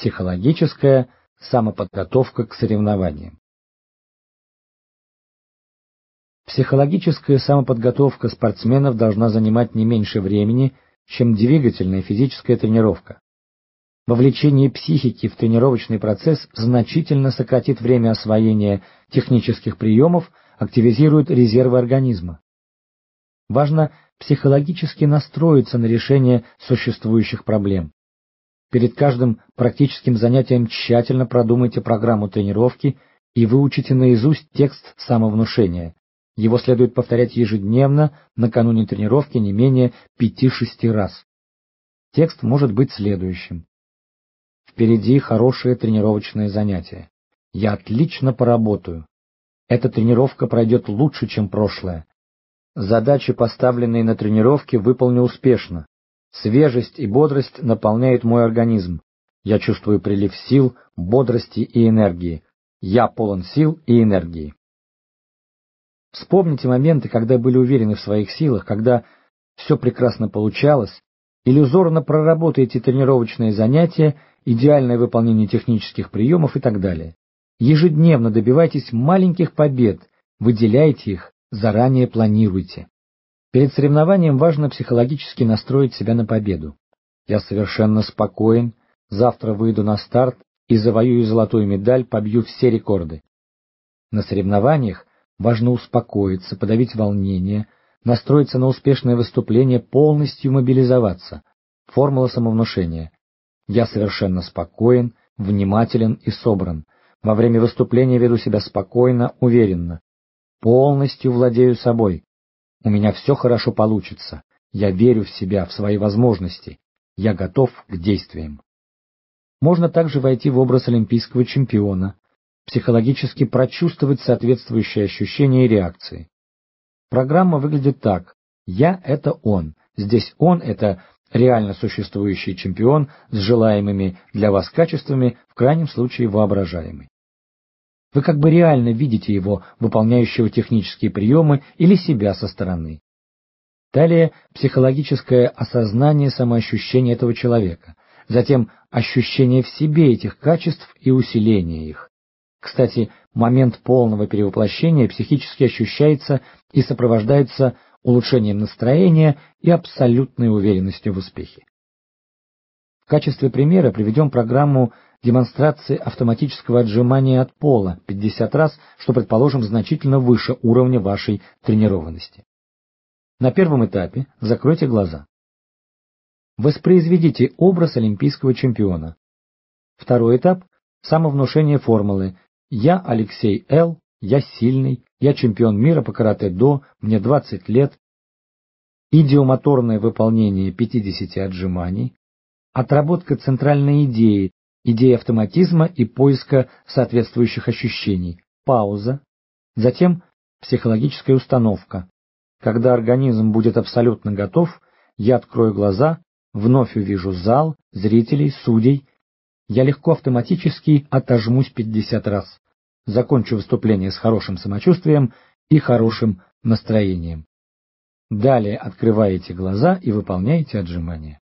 Психологическая самоподготовка к соревнованиям. Психологическая самоподготовка спортсменов должна занимать не меньше времени, чем двигательная физическая тренировка. Вовлечение психики в тренировочный процесс значительно сократит время освоения технических приемов, активизирует резервы организма. Важно психологически настроиться на решение существующих проблем. Перед каждым практическим занятием тщательно продумайте программу тренировки и выучите наизусть текст самовнушения. Его следует повторять ежедневно, накануне тренировки не менее 5-6 раз. Текст может быть следующим. Впереди хорошее тренировочное занятие. Я отлично поработаю. Эта тренировка пройдет лучше, чем прошлое. Задачи, поставленные на тренировке, выполню успешно. Свежесть и бодрость наполняют мой организм. Я чувствую прилив сил, бодрости и энергии. Я полон сил и энергии. Вспомните моменты, когда были уверены в своих силах, когда все прекрасно получалось, иллюзорно проработаете тренировочные занятия, идеальное выполнение технических приемов и так далее. Ежедневно добивайтесь маленьких побед, выделяйте их, заранее планируйте. Перед соревнованием важно психологически настроить себя на победу. Я совершенно спокоен, завтра выйду на старт и завоюю золотую медаль, побью все рекорды. На соревнованиях важно успокоиться, подавить волнение, настроиться на успешное выступление, полностью мобилизоваться. Формула самовнушения. Я совершенно спокоен, внимателен и собран. Во время выступления веду себя спокойно, уверенно. Полностью владею собой. У меня все хорошо получится. Я верю в себя, в свои возможности. Я готов к действиям. Можно также войти в образ олимпийского чемпиона, психологически прочувствовать соответствующие ощущения и реакции. Программа выглядит так. Я — это он. Здесь он — это реально существующий чемпион с желаемыми для вас качествами, в крайнем случае воображаемый. Вы как бы реально видите его, выполняющего технические приемы, или себя со стороны. Далее психологическое осознание самоощущения этого человека, затем ощущение в себе этих качеств и усиление их. Кстати, момент полного перевоплощения психически ощущается и сопровождается улучшением настроения и абсолютной уверенностью в успехе. Качестве примера приведем программу демонстрации автоматического отжимания от пола 50 раз, что, предположим, значительно выше уровня вашей тренированности. На первом этапе закройте глаза. Воспроизведите образ олимпийского чемпиона. Второй этап – самовнушение формулы «Я Алексей Л., я сильный, я чемпион мира по карате-до, мне 20 лет». Идиомоторное выполнение 50 отжиманий, отработка центральной идеи идея автоматизма и поиска соответствующих ощущений, пауза, затем психологическая установка. Когда организм будет абсолютно готов, я открою глаза, вновь увижу зал, зрителей, судей. Я легко автоматически отожмусь 50 раз. Закончу выступление с хорошим самочувствием и хорошим настроением. Далее открываете глаза и выполняете отжимания.